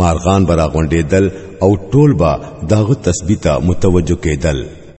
مارغان برا غونډېدل او ټول با داغه تسبیح ته متوجه کېدل